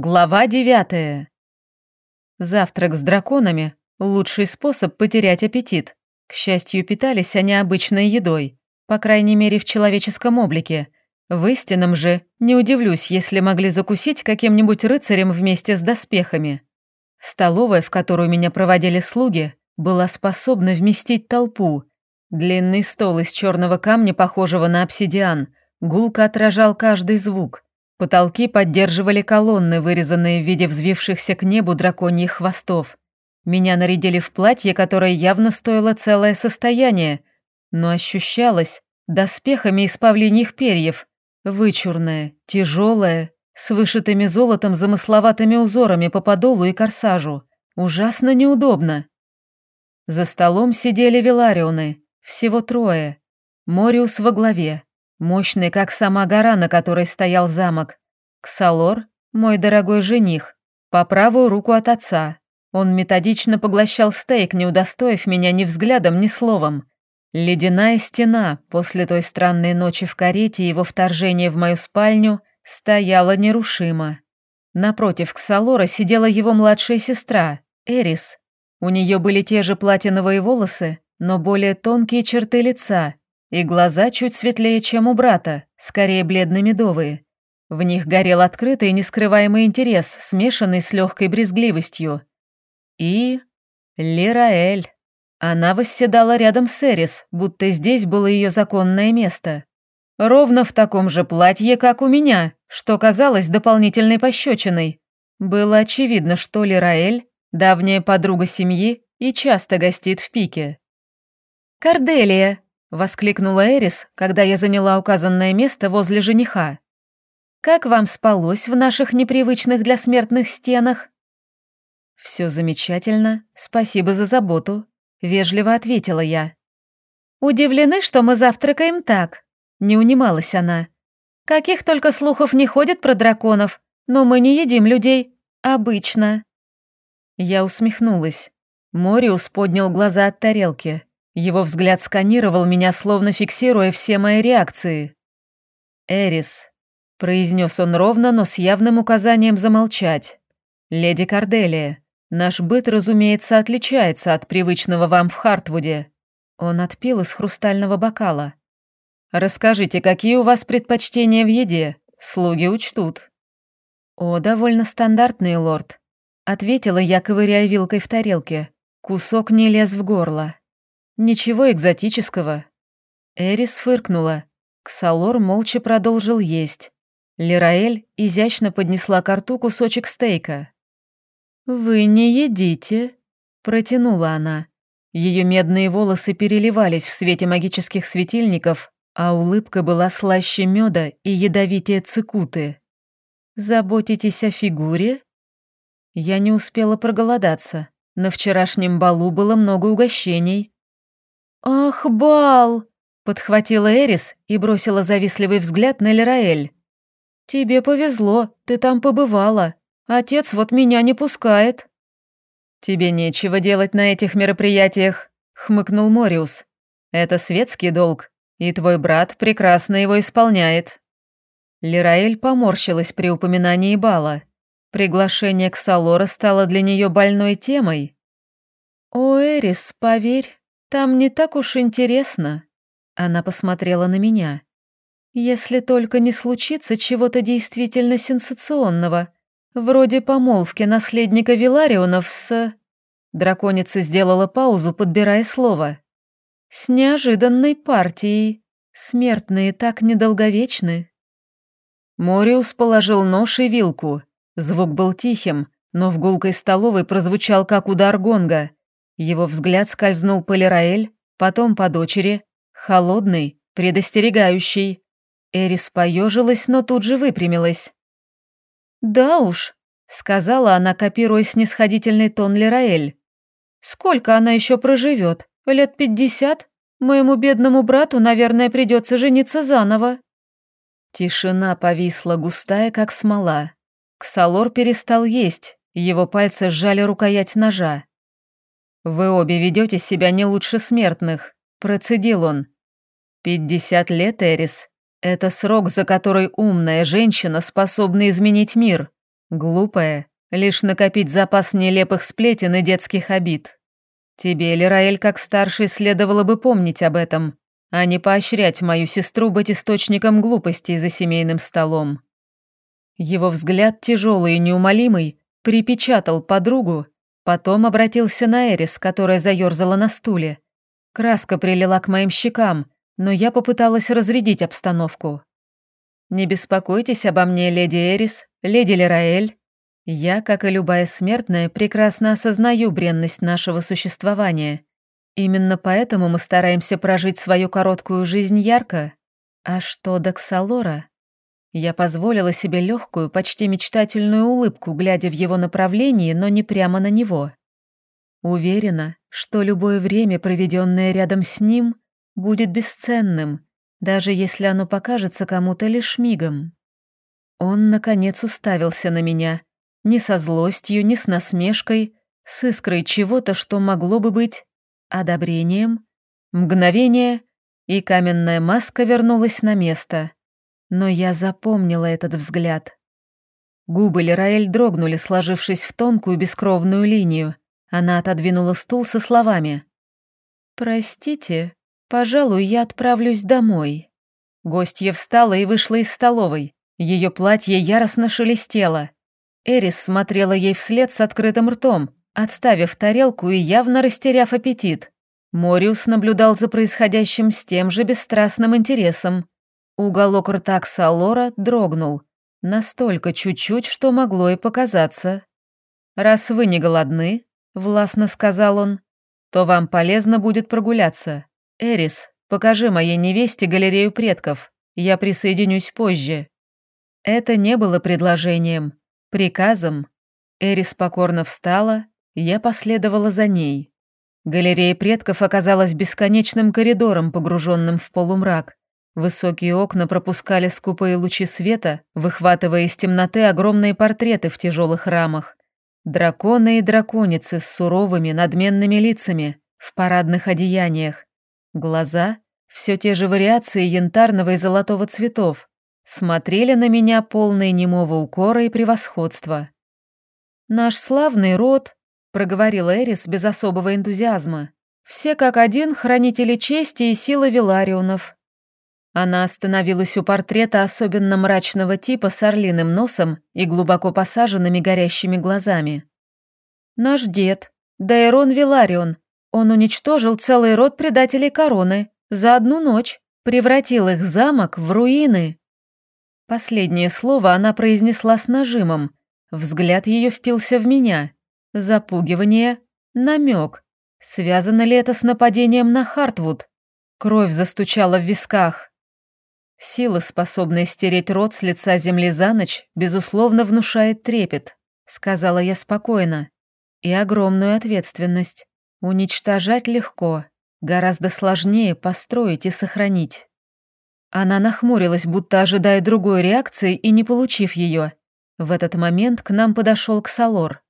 Глава девятая. Завтрак с драконами – лучший способ потерять аппетит. К счастью, питались они обычной едой, по крайней мере в человеческом облике. В истинном же не удивлюсь, если могли закусить каким-нибудь рыцарем вместе с доспехами. Столовая, в которую меня проводили слуги, была способна вместить толпу. Длинный стол из черного камня, похожего на обсидиан, гулко отражал каждый звук – Потолки поддерживали колонны, вырезанные в виде взвившихся к небу драконьих хвостов. Меня нарядили в платье, которое явно стоило целое состояние, но ощущалось доспехами из павлиньих перьев, вычурное, тяжелое, с вышитыми золотом замысловатыми узорами по подолу и корсажу. Ужасно неудобно. За столом сидели Виларионы, всего трое. Мориус во главе, Мощный, как сама гора, на которой стоял замок. Ксалор, мой дорогой жених, по правую руку от отца. Он методично поглощал стейк, не удостоив меня ни взглядом, ни словом. Ледяная стена после той странной ночи в карете и его вторжения в мою спальню стояла нерушимо. Напротив Ксалора сидела его младшая сестра, Эрис. У нее были те же платиновые волосы, но более тонкие черты лица, и глаза чуть светлее, чем у брата, скорее бледно-медовые. В них горел открытый и нескрываемый интерес, смешанный с легкой брезгливостью. И... Лираэль. Она восседала рядом с Эрис, будто здесь было ее законное место. Ровно в таком же платье, как у меня, что казалось дополнительной пощечиной. Было очевидно, что Лираэль – давняя подруга семьи и часто гостит в пике. «Корделия», Воскликнула Эрис, когда я заняла указанное место возле жениха. «Как вам спалось в наших непривычных для смертных стенах?» «Все замечательно, спасибо за заботу», — вежливо ответила я. «Удивлены, что мы завтракаем так?» — не унималась она. «Каких только слухов не ходит про драконов, но мы не едим людей. Обычно». Я усмехнулась. Мориус поднял глаза от тарелки. Его взгляд сканировал меня, словно фиксируя все мои реакции. «Эрис», — произнес он ровно, но с явным указанием замолчать. «Леди Корделия, наш быт, разумеется, отличается от привычного вам в Хартвуде». Он отпил из хрустального бокала. «Расскажите, какие у вас предпочтения в еде? Слуги учтут». «О, довольно стандартный, лорд», — ответила я, ковыряя вилкой в тарелке. Кусок не лез в горло. «Ничего экзотического». Эрис фыркнула. Ксалор молча продолжил есть. Лираэль изящно поднесла к рту кусочек стейка. «Вы не едите», — протянула она. Ее медные волосы переливались в свете магических светильников, а улыбка была слаще меда и ядовитее цикуты. «Заботитесь о фигуре?» Я не успела проголодаться. На вчерашнем балу было много угощений, «Ах, бал!» — подхватила Эрис и бросила завистливый взгляд на Лераэль. «Тебе повезло, ты там побывала. Отец вот меня не пускает». «Тебе нечего делать на этих мероприятиях», — хмыкнул Мориус. «Это светский долг, и твой брат прекрасно его исполняет». Лираэль поморщилась при упоминании бала. Приглашение к Салора стало для нее больной темой. «О, Эрис, поверь, «Там не так уж интересно», — она посмотрела на меня. «Если только не случится чего-то действительно сенсационного, вроде помолвки наследника Виларионов с...» Драконица сделала паузу, подбирая слово. «С неожиданной партией. Смертные так недолговечны». Мориус положил нож и вилку. Звук был тихим, но в гулкой столовой прозвучал как удар гонга. Его взгляд скользнул по Лираэль, потом по дочери, холодный, предостерегающий. Эрис поежилась, но тут же выпрямилась. «Да уж», — сказала она, копируя снисходительный тон Лираэль. «Сколько она еще проживет? Лет пятьдесят? Моему бедному брату, наверное, придется жениться заново». Тишина повисла густая, как смола. Ксалор перестал есть, его пальцы сжали рукоять ножа. «Вы обе ведете себя не лучше смертных», – процедил он. «Пятьдесят лет, Эрис. Это срок, за который умная женщина способна изменить мир. Глупая, лишь накопить запас нелепых сплетен и детских обид. Тебе, Лираэль, как старший, следовало бы помнить об этом, а не поощрять мою сестру быть источником глупостей за семейным столом. Его взгляд, тяжелый и неумолимый, припечатал подругу, потом обратился на Эрис, которая заерзала на стуле. Краска прилила к моим щекам, но я попыталась разрядить обстановку. «Не беспокойтесь обо мне, леди Эрис, леди Лераэль. Я, как и любая смертная, прекрасно осознаю бренность нашего существования. Именно поэтому мы стараемся прожить свою короткую жизнь ярко. А что до Ксалора? Я позволила себе легкую, почти мечтательную улыбку, глядя в его направлении, но не прямо на него. Уверена, что любое время, проведенное рядом с ним, будет бесценным, даже если оно покажется кому-то лишь мигом. Он, наконец, уставился на меня, не со злостью, не с насмешкой, с искрой чего-то, что могло бы быть одобрением, мгновение, и каменная маска вернулась на место. Но я запомнила этот взгляд. Губы Лираэль дрогнули, сложившись в тонкую бескровную линию. Она отодвинула стул со словами. «Простите, пожалуй, я отправлюсь домой». Гостья встала и вышла из столовой. Ее платье яростно шелестело. Эрис смотрела ей вслед с открытым ртом, отставив тарелку и явно растеряв аппетит. Мориус наблюдал за происходящим с тем же бесстрастным интересом. Уголок рта Ксалора дрогнул. Настолько чуть-чуть, что могло и показаться. «Раз вы не голодны», — властно сказал он, — «то вам полезно будет прогуляться. Эрис, покажи моей невесте галерею предков. Я присоединюсь позже». Это не было предложением, приказом. Эрис покорно встала, я последовала за ней. Галерея предков оказалась бесконечным коридором, погруженным в полумрак. Высокие окна пропускали скупые лучи света, выхватывая из темноты огромные портреты в тяжелых рамах. Драконы и драконицы с суровыми, надменными лицами, в парадных одеяниях. Глаза — все те же вариации янтарного и золотого цветов. Смотрели на меня полные немого укора и превосходства. Наш славный род проговорила Эрис без особого энтузиазма. «Все как один хранители чести и силы Виларионов». Она остановилась у портрета особенно мрачного типа с орлиным носом и глубоко посаженными горящими глазами. «Наш дед, Дайрон Виларион, он уничтожил целый род предателей короны за одну ночь, превратил их замок в руины». Последнее слово она произнесла с нажимом. Взгляд ее впился в меня. Запугивание, намек. Связано ли это с нападением на Хартвуд? Кровь застучала в висках. Сила, способная стереть рот с лица земли за ночь, безусловно внушает трепет, сказала я спокойно. И огромную ответственность. Уничтожать легко, гораздо сложнее построить и сохранить. Она нахмурилась, будто ожидая другой реакции и не получив ее. В этот момент к нам подошел Ксалор.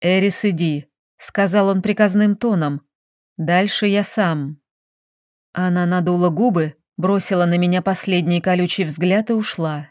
«Эрис, иди», — сказал он приказным тоном. «Дальше я сам». Она надула губы, бросила на меня последний колючий взгляд и ушла.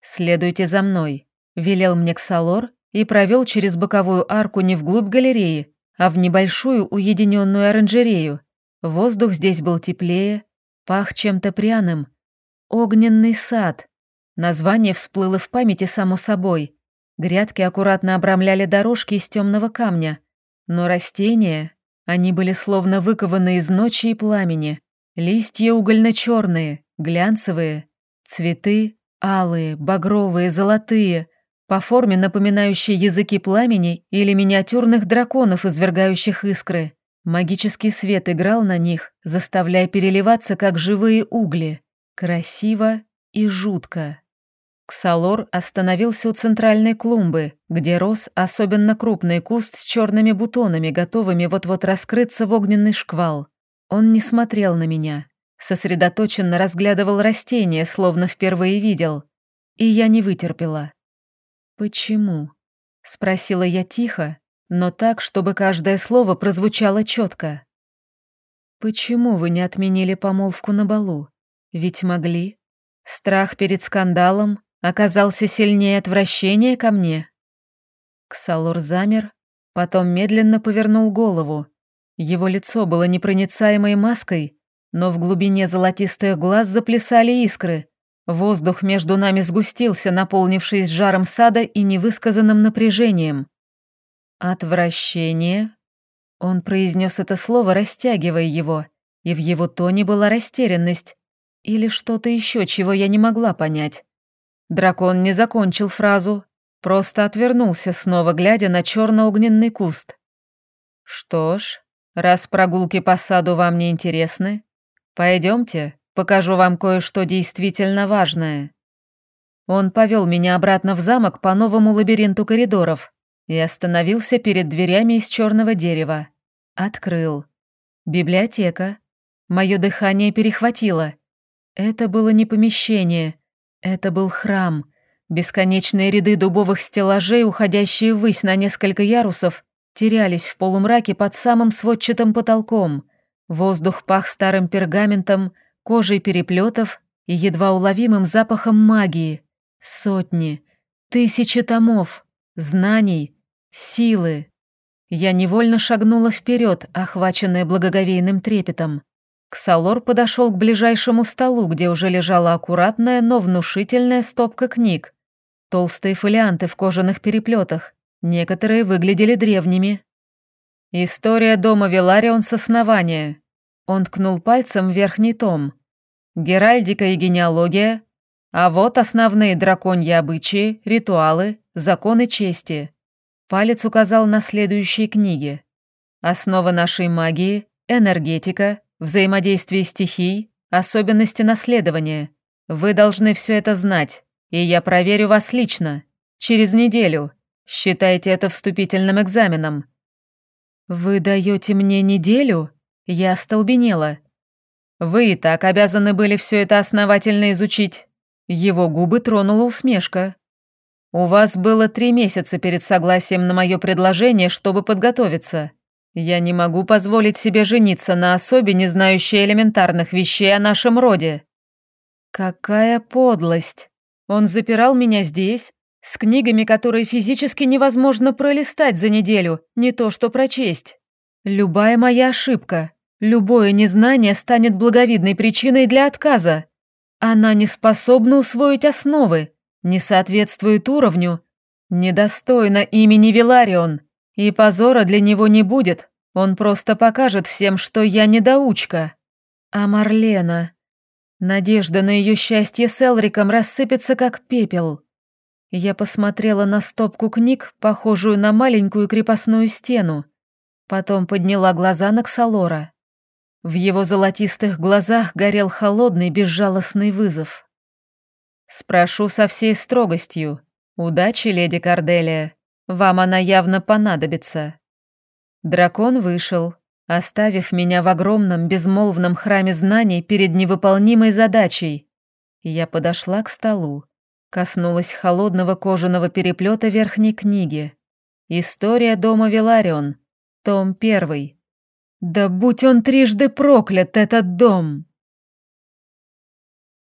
«Следуйте за мной», — велел мне Ксалор и провел через боковую арку не вглубь галереи, а в небольшую уединенную оранжерею. Воздух здесь был теплее, пах чем-то пряным. Огненный сад. Название всплыло в памяти само собой. Грядки аккуратно обрамляли дорожки из темного камня, но растения, они были словно выкованы из ночи и пламени. Листья угольно-черные, глянцевые, цветы алые, багровые, золотые, по форме напоминающие языки пламени или миниатюрных драконов, извергающих искры. Магический свет играл на них, заставляя переливаться, как живые угли. Красиво и жутко. Ксалор остановился у центральной клумбы, где рос особенно крупный куст с черными бутонами, готовыми вот-вот раскрыться в огненный шквал. Он не смотрел на меня, сосредоточенно разглядывал растение, словно впервые видел. И я не вытерпела. «Почему?» — спросила я тихо, но так, чтобы каждое слово прозвучало четко. «Почему вы не отменили помолвку на балу? Ведь могли. Страх перед скандалом, оказался сильнее отвращения ко мне. Ксалор замер, потом медленно повернул голову. Его лицо было непроницаемой маской, но в глубине золотистых глаз заплясали искры. Воздух между нами сгустился, наполнившись жаром сада и невысказанным напряжением. «Отвращение?» Он произнес это слово, растягивая его, и в его тоне была растерянность. Или что-то еще, чего я не могла понять. Дракон не закончил фразу, просто отвернулся, снова глядя на черно-огненный куст. «Что ж, раз прогулки по саду вам не интересны, пойдемте, покажу вам кое-что действительно важное». Он повел меня обратно в замок по новому лабиринту коридоров и остановился перед дверями из черного дерева. Открыл. Библиотека. Мое дыхание перехватило. Это было не помещение, это был храм. Бесконечные ряды дубовых стеллажей, уходящие ввысь на несколько ярусов, терялись в полумраке под самым сводчатым потолком. Воздух пах старым пергаментом, кожей переплетов и едва уловимым запахом магии. Сотни, тысячи томов, знаний, силы. Я невольно шагнула вперед, охваченная благоговейным трепетом. Ксалор подошел к ближайшему столу, где уже лежала аккуратная, но внушительная стопка книг. Толстые фолианты в кожаных переплетах, некоторые выглядели древними. История дома Виларион с основания. Он ткнул пальцем в верхний том. Геральдика и генеалогия. А вот основные драконьи обычаи, ритуалы, законы чести. Палец указал на следующие книги. Основа нашей магии, энергетика, взаимодействие стихий, особенности наследования. Вы должны все это знать, и я проверю вас лично. Через неделю. Считайте это вступительным экзаменом». «Вы даете мне неделю?» Я остолбенела. «Вы и так обязаны были все это основательно изучить». Его губы тронула усмешка. «У вас было три месяца перед согласием на мое предложение, чтобы подготовиться. Я не могу позволить себе жениться на особе, не знающей элементарных вещей о нашем роде. Какая подлость! Он запирал меня здесь, с книгами, которые физически невозможно пролистать за неделю, не то что прочесть. Любая моя ошибка, любое незнание станет благовидной причиной для отказа. Она не способна усвоить основы, не соответствует уровню, недостойна имени Виларион. И позора для него не будет, он просто покажет всем, что я недоучка. А Марлена... Надежда на ее счастье с Элриком рассыпется как пепел. Я посмотрела на стопку книг, похожую на маленькую крепостную стену. Потом подняла глаза на Ксалора. В его золотистых глазах горел холодный безжалостный вызов. «Спрошу со всей строгостью. Удачи, леди Корделия. Вам она явно понадобится». Дракон вышел, оставив меня в огромном безмолвном храме знаний перед невыполнимой задачей. Я подошла к столу, коснулась холодного кожаного переплета верхней книги. История дома Виларион, том первый. Да будь он трижды проклят, этот дом!